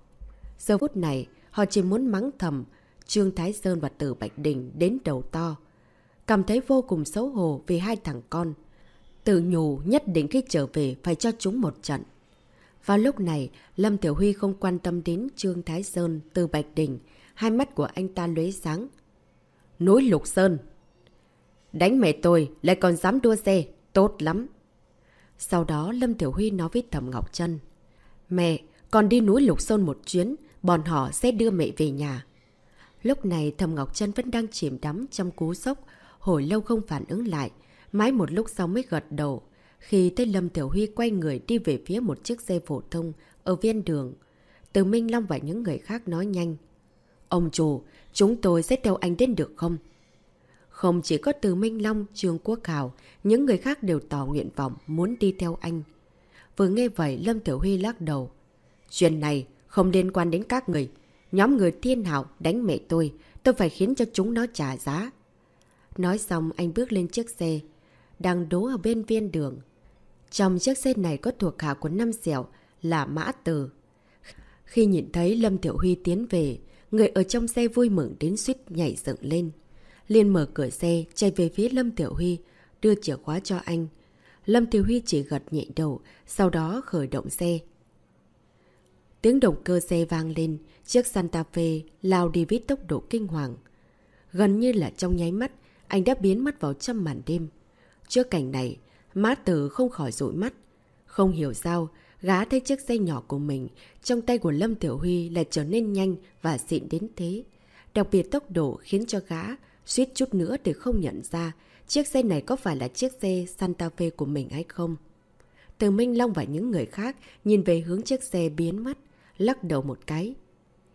Giờ phút này, họ chỉ muốn mắng thầm Trương Thái Sơn và Từ Bạch Đình đến đầu to. Cảm thấy vô cùng xấu hổ vì hai thằng con. Tự nhủ nhất định khi trở về phải cho chúng một trận. Vào lúc này, Lâm Tiểu Huy không quan tâm đến Trương Thái Sơn, Từ Bạch Đình. Hai mắt của anh ta lóe sáng. Núi Lục Sơn. Đánh mẹ tôi, lại còn dám đua xe. Tốt lắm. Sau đó Lâm Tiểu Huy nói với Thẩm Ngọc Trân. Mẹ, còn đi núi Lục Sơn một chuyến, bọn họ sẽ đưa mẹ về nhà. Lúc này Thẩm Ngọc Trân vẫn đang chìm đắm trong cú sốc, hồi lâu không phản ứng lại, mãi một lúc sau mới gật đầu. Khi thấy Lâm Tiểu Huy quay người đi về phía một chiếc xe phổ thông ở viên đường, từ Minh Long và những người khác nói nhanh. Ông chủ, chúng tôi sẽ theo anh đến được không? Không chỉ có từ Minh Long, Trương Quốc Hào, những người khác đều tỏ nguyện vọng muốn đi theo anh. Vừa nghe vậy, Lâm Tiểu Huy lắc đầu. Chuyện này không liên quan đến các người. Nhóm người thiên hạo đánh mẹ tôi, tôi phải khiến cho chúng nó trả giá. Nói xong anh bước lên chiếc xe, đang đố ở bên viên đường. Trong chiếc xe này có thuộc hạ của năm dẻo là Mã Từ. Khi nhìn thấy Lâm Tiểu Huy tiến về, người ở trong xe vui mừng đến suýt nhảy dựng lên. liên mở cửa xe, chạy về phía Lâm Tiểu Huy, đưa chìa khóa cho anh. Lâm Tiểu Huy chỉ gật nhẹ đầu, sau đó khởi động xe. Tiếng động cơ xe vang lên, chiếc Santa Fe lao đi với tốc độ kinh hoàng. Gần như là trong nháy mắt, anh đã biến mất vào trăm màn đêm. Trước cảnh này, Mã Tử không khỏi rụi mắt. Không hiểu sao, gá thấy chiếc xe nhỏ của mình trong tay của Lâm Tiểu Huy lại trở nên nhanh và xịn đến thế. Đặc biệt tốc độ khiến cho gã suýt chút nữa để không nhận ra chiếc xe này có phải là chiếc xe Santa Fe của mình hay không. Từ Minh Long và những người khác nhìn về hướng chiếc xe biến mất, lắc đầu một cái.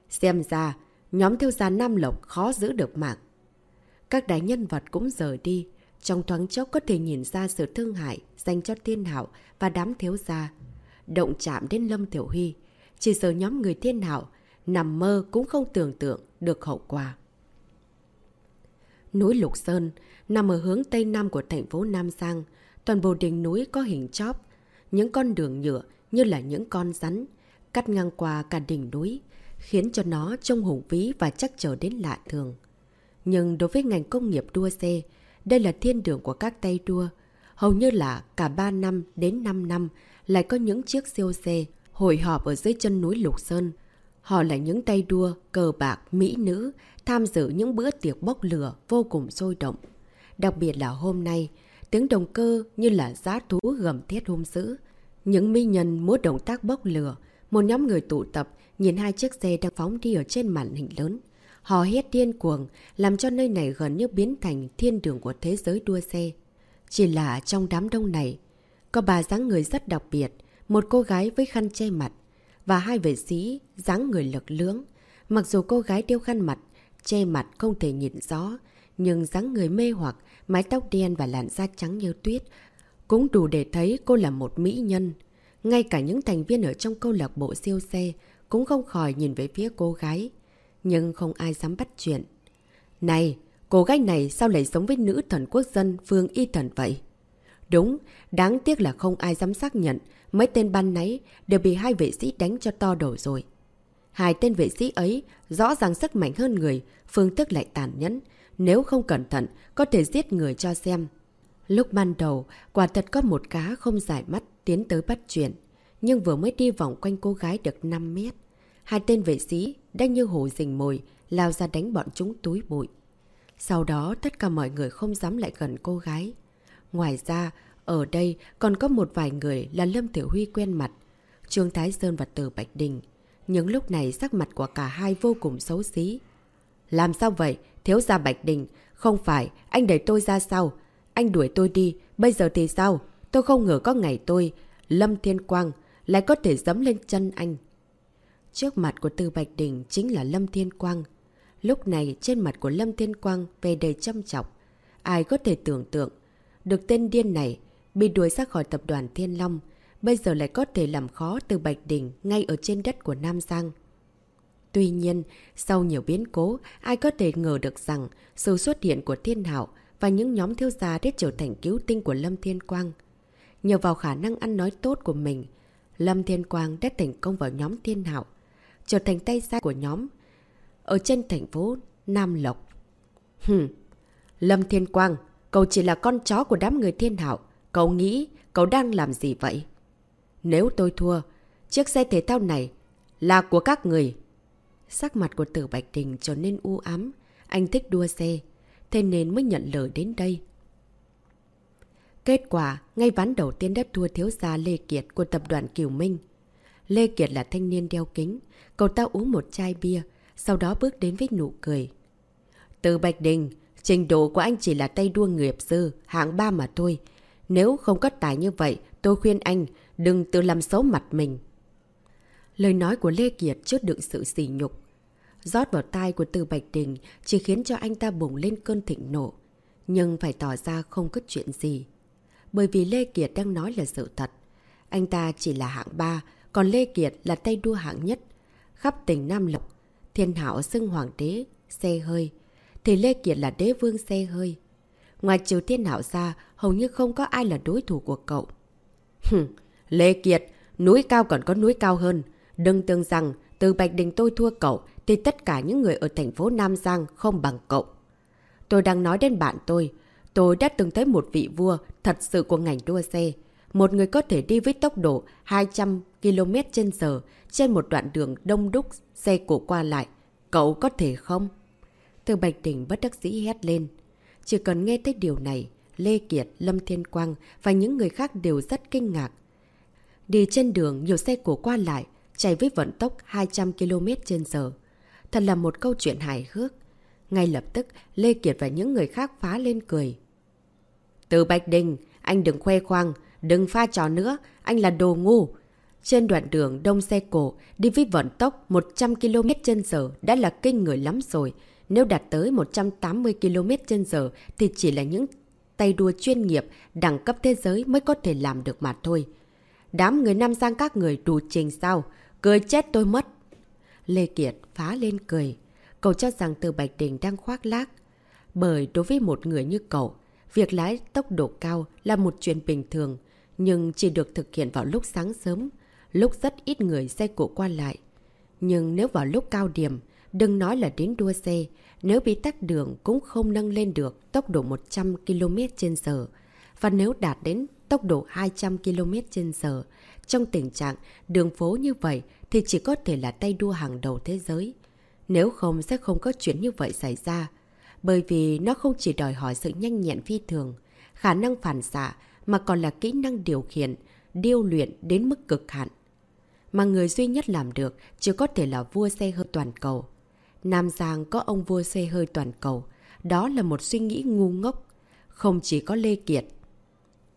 Xem ra, nhóm theo gia Nam Lộc khó giữ được mạng. Các đại nhân vật cũng rời đi, trong thoáng chốc có thể nhìn ra sự thương hại dành cho thiên hạo và đám thiếu gia. Động chạm đến Lâm Tiểu Huy, chỉ sợ nhóm người thiên hạo, nằm mơ cũng không tưởng tượng được hậu quả. Núi Lục Sơn nằm ở hướng tây nam của thành phố Nam Giang, toàn bộ đỉnh núi có hình chóp, những con đường nhựa như là những con rắn, cắt ngang qua cả đỉnh núi, khiến cho nó trông hùng vĩ và chắc trở đến lạ thường. Nhưng đối với ngành công nghiệp đua xe, đây là thiên đường của các tay đua. Hầu như là cả 3 năm đến 5 năm lại có những chiếc siêu xe hội họp ở dưới chân núi Lục Sơn. Họ là những tay đua, cờ bạc, mỹ nữ, tham dự những bữa tiệc bốc lửa vô cùng sôi động. Đặc biệt là hôm nay, tiếng đồng cơ như là giá thú gầm thiết hung dữ. Những mỹ nhân múa động tác bốc lửa, Một nhóm người tụ tập, nhìn hai chiếc xe đang phóng đi ở trên màn hình lớn. Họ hét điên cuồng, làm cho nơi này gần như biến thành thiên đường của thế giới đua xe. Chỉ là trong đám đông này, có bà dáng người rất đặc biệt, một cô gái với khăn che mặt, và hai vệ sĩ dáng người lực lưỡng. Mặc dù cô gái đeo khăn mặt, che mặt không thể nhìn rõ, nhưng dáng người mê hoặc, mái tóc đen và làn da trắng như tuyết, cũng đủ để thấy cô là một mỹ nhân. Ngay cả những thành viên ở trong câu lạc bộ siêu xe cũng không khỏi nhìn về phía cô gái. Nhưng không ai dám bắt chuyện. Này, cô gái này sao lại giống với nữ thần quốc dân Phương Y Thần vậy? Đúng, đáng tiếc là không ai dám xác nhận mấy tên ban nấy đều bị hai vệ sĩ đánh cho to đầu rồi. Hai tên vệ sĩ ấy rõ ràng sức mạnh hơn người, phương thức lại tàn nhẫn. Nếu không cẩn thận, có thể giết người cho xem. Lúc ban đầu, quả thật có một cá không giải mắt tiến tới bắt chuyện. Nhưng vừa mới đi vòng quanh cô gái được 5 mét. Hai tên vệ sĩ đã như hổ rình mồi, lao ra đánh bọn chúng túi bụi. Sau đó tất cả mọi người không dám lại gần cô gái. Ngoài ra, ở đây còn có một vài người là Lâm Tiểu Huy quen mặt. Trương Thái Sơn và Từ Bạch Đình. Những lúc này sắc mặt của cả hai vô cùng xấu xí. Làm sao vậy? Thiếu gia Bạch Đình. Không phải, anh đẩy tôi ra sao? Anh đuổi tôi đi. Bây giờ thì sao? Tôi không ngờ có ngày tôi, Lâm Thiên Quang, lại có thể dấm lên chân anh. Trước mặt của tư Bạch Đình chính là Lâm Thiên Quang. Lúc này trên mặt của Lâm Thiên Quang về đầy chăm chọc. Ai có thể tưởng tượng, được tên điên này bị đuổi ra khỏi tập đoàn Thiên Long, bây giờ lại có thể làm khó tư Bạch Đình ngay ở trên đất của Nam Giang. Tuy nhiên, sau nhiều biến cố, ai có thể ngờ được rằng sự xuất hiện của Thiên Hạo và những nhóm thiếu gia đã trở thành cứu tinh của Lâm Thiên Quang. Nhờ vào khả năng ăn nói tốt của mình, Lâm Thiên Quang đã thành công vào nhóm Thiên Hạo, trở thành tay sai của nhóm ở trên thành phố Nam Lộc. Hừm, Lâm Thiên Quang, cậu chỉ là con chó của đám người Thiên Hạo. Cậu nghĩ cậu đang làm gì vậy? Nếu tôi thua, chiếc xe thể thao này là của các người. Sắc mặt của tử Bạch Đình trở nên u ám. Anh thích đua xe, thế nên mới nhận lời đến đây. Kết quả, ngay ván đầu tiên đất thua thiếu gia Lê Kiệt của tập đoàn Kiều Minh. Lê Kiệt là thanh niên đeo kính, cậu ta uống một chai bia, sau đó bước đến với nụ cười. Từ Bạch Đình, trình độ của anh chỉ là tay đua nghiệp dư, hạng ba mà thôi. Nếu không có tài như vậy, tôi khuyên anh đừng tự làm xấu mặt mình. Lời nói của Lê Kiệt chốt đựng sự sỉ nhục. rót vào tai của Từ Bạch Đình chỉ khiến cho anh ta bùng lên cơn thịnh nộ. Nhưng phải tỏ ra không có chuyện gì. Bởi vì Lê Kiệt đang nói là sự thật. Anh ta chỉ là hạng ba, còn Lê Kiệt là tay đua hạng nhất. Khắp tỉnh Nam Lộc, thiên hảo xưng hoàng đế, xe hơi. Thì Lê Kiệt là đế vương xe hơi. Ngoài triều thiên hảo ra, hầu như không có ai là đối thủ của cậu. Hừm, Lê Kiệt, núi cao còn có núi cao hơn. Đừng tưởng rằng từ Bạch Đình tôi thua cậu thì tất cả những người ở thành phố Nam Giang không bằng cậu. Tôi đang nói đến bạn tôi. Tôi đã từng thấy một vị vua thật sự của ngành đua xe. Một người có thể đi với tốc độ 200 km trên giờ trên một đoạn đường đông đúc xe cổ qua lại. Cậu có thể không? Từ Bạch Đình bất đắc dĩ hét lên. Chỉ cần nghe thấy điều này, Lê Kiệt, Lâm Thiên Quang và những người khác đều rất kinh ngạc. Đi trên đường, nhiều xe cổ qua lại, chạy với vận tốc 200 km trên giờ. Thật là một câu chuyện hài hước. Ngay lập tức, Lê Kiệt và những người khác phá lên cười. Từ Bạch Đình, anh đừng khoe khoang, đừng pha trò nữa, anh là đồ ngu. Trên đoạn đường đông xe cổ, đi với vận tốc 100 km trên giờ đã là kinh người lắm rồi. Nếu đạt tới 180 km trên giờ thì chỉ là những tay đua chuyên nghiệp, đẳng cấp thế giới mới có thể làm được mà thôi. Đám người Nam Giang các người đủ trình sao? Cười chết tôi mất. Lê Kiệt phá lên cười. Cậu cho rằng từ Bạch Đình đang khoác lác. Bởi đối với một người như cậu, việc lái tốc độ cao là một chuyện bình thường, nhưng chỉ được thực hiện vào lúc sáng sớm, lúc rất ít người xe cộ qua lại. Nhưng nếu vào lúc cao điểm, đừng nói là đến đua xe, nếu bị tắt đường cũng không nâng lên được tốc độ 100 km/h. Và nếu đạt đến tốc độ 200 km/h trong tình trạng đường phố như vậy thì chỉ có thể là tay đua hàng đầu thế giới. Nếu không sẽ không có chuyện như vậy xảy ra. Bởi vì nó không chỉ đòi hỏi sự nhanh nhẹn phi thường, khả năng phản xạ mà còn là kỹ năng điều khiển, điêu luyện đến mức cực hạn. mà người duy nhất làm được chỉ có thể là vua xe hơi toàn cầu. Nam Giang có ông vua xe hơi toàn cầu. Đó là một suy nghĩ ngu ngốc. Không chỉ có Lê Kiệt.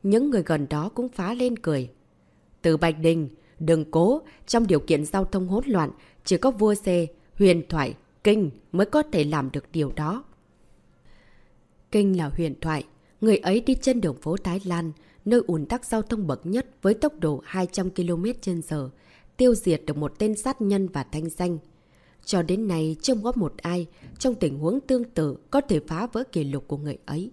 Những người gần đó cũng phá lên cười. Từ Bạch Đình, đừng cố, trong điều kiện giao thông hỗn loạn, chỉ có vua xe, huyền thoại, kinh mới có thể làm được điều đó. Kinh là huyền thoại. Người ấy đi trên đường phố Thái Lan, nơi ủn tắc giao thông bậc nhất với tốc độ 200 km h tiêu diệt được một tên sát nhân và thanh danh. Cho đến nay, chưa có một ai trong tình huống tương tự có thể phá vỡ kỷ lục của người ấy.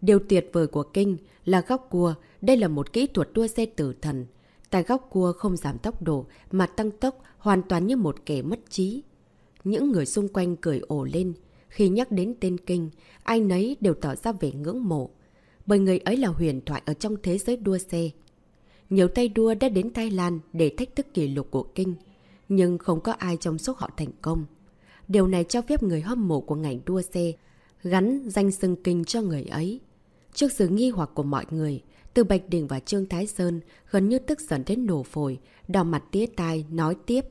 Điều tuyệt vời của Kinh là góc cua, đây là một kỹ thuật đua xe tử thần. Tại góc cua không giảm tốc độ mà tăng tốc hoàn toàn như một kẻ mất trí. Những người xung quanh cười ồ lên. Khi nhắc đến tên Kinh, ai nấy đều tỏ ra vẻ ngưỡng mộ. Bởi người ấy là huyền thoại ở trong thế giới đua xe. Nhiều tay đua đã đến Thái Lan để thách thức kỷ lục của Kinh, nhưng không có ai trong số họ thành công. Điều này cho phép người hâm mộ của ngành đua xe gắn danh xưng Kinh cho người ấy. Trước sự nghi hoặc của mọi người, từ Bạch Đình và Trương Thái Sơn gần như tức giận đến nổ phổi, đỏ mặt tía tai, nói tiếp.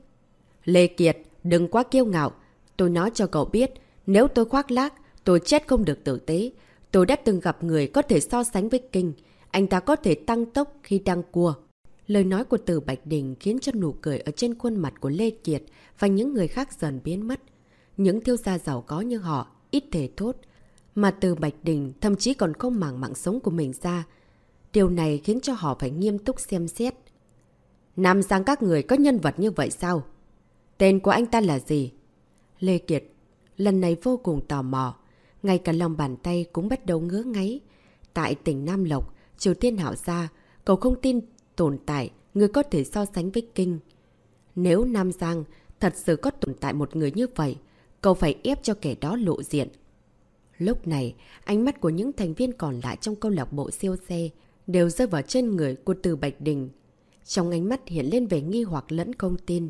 Lê Kiệt, đừng quá kiêu ngạo. Tôi nói cho cậu biết, nếu tôi khoác lác, tôi chết không được tử tế. Tôi đã từng gặp người có thể so sánh với Kinh. Anh ta có thể tăng tốc khi đang cua. Lời nói của Từ Bạch Đình khiến cho nụ cười ở trên khuôn mặt của Lê Kiệt và những người khác dần biến mất. Những thiêu gia giàu có như họ, ít thể thốt. Mà Từ Bạch Đình thậm chí còn không màng mạng sống của mình ra. Điều này khiến cho họ phải nghiêm túc xem xét. Nam Giang các người có nhân vật như vậy sao? Tên của anh ta là gì? Lê Kiệt lần này vô cùng tò mò. Ngay cả lòng bàn tay cũng bắt đầu ngứa ngáy. Tại tỉnh Nam Lộc, Triều Tiên Hảo ra, cậu không tin tồn tại người có thể so sánh với Kinh. Nếu Nam Giang thật sự có tồn tại một người như vậy, cậu phải ép cho kẻ đó lộ diện. Lúc này, ánh mắt của những thành viên còn lại trong câu lạc bộ siêu xe đều rơi vào trên người của Từ Bạch Đình. Trong ánh mắt hiện lên vẻ nghi hoặc lẫn không tin.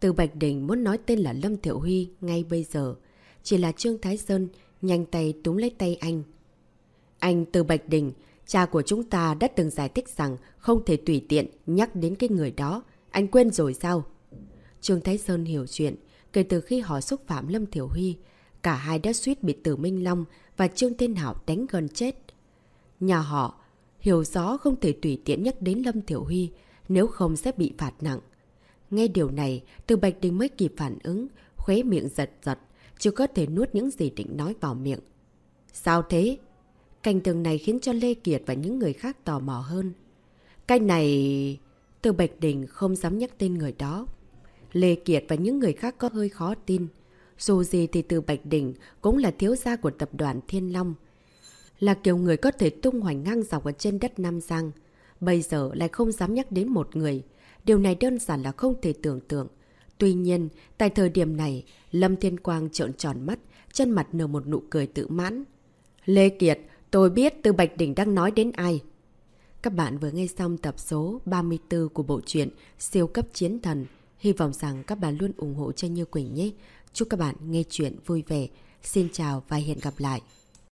Từ Bạch Đình muốn nói tên là Lâm Thiệu Huy ngay bây giờ. Chỉ là Trương Thái Sơn nhanh tay túm lấy tay anh. Anh Từ Bạch Đình, cha của chúng ta đã từng giải thích rằng không thể tùy tiện nhắc đến cái người đó. Anh quên rồi sao? Trương Thái Sơn hiểu chuyện. Kể từ khi họ xúc phạm Lâm Thiểu Huy, cả hai đã suýt bị Tử Minh Long và Trương Thiên Hảo đánh gần chết. Nhà họ hiểu rõ không thể tùy tiện nhắc đến Lâm Thiểu Huy, nếu không sẽ bị phạt nặng. Nghe điều này, Từ Bạch Đình mới kịp phản ứng, khuế miệng giật giật, chưa có thể nuốt những gì định nói vào miệng. Sao thế? Cảnh tường này khiến cho Lê Kiệt và những người khác tò mò hơn. Cái này... Từ Bạch Đình không dám nhắc tên người đó. Lê Kiệt và những người khác có hơi khó tin. Dù gì thì từ Bạch Đình cũng là thiếu gia của tập đoàn Thiên Long. Là kiểu người có thể tung hoành ngang dọc ở trên đất Nam Giang. Bây giờ lại không dám nhắc đến một người. Điều này đơn giản là không thể tưởng tượng. Tuy nhiên, tại thời điểm này, Lâm Thiên Quang trợn tròn mắt, chân mặt nở một nụ cười tự mãn. Lê Kiệt, tôi biết Từ Bạch đỉnh đang nói đến ai. Các bạn vừa nghe xong tập số 34 của bộ truyện Siêu cấp chiến thần. Hy vọng rằng các bạn luôn ủng hộ cho Như Quỳnh nhé. Chúc các bạn nghe chuyện vui vẻ. Xin chào và hẹn gặp lại.